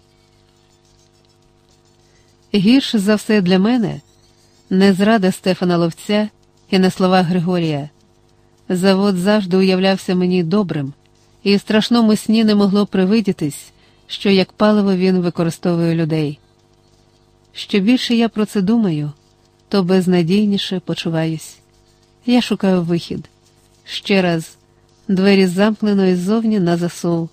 Гірше за все для мене не зрада Стефана Ловця і не слова Григорія. Завод завжди уявлявся мені добрим, і в страшному сні не могло привидітись, що як паливо він використовує людей. Що більше я про це думаю, то безнадійніше почуваюсь. Я шукаю вихід. Ще раз двері замкнено іззовні на засов.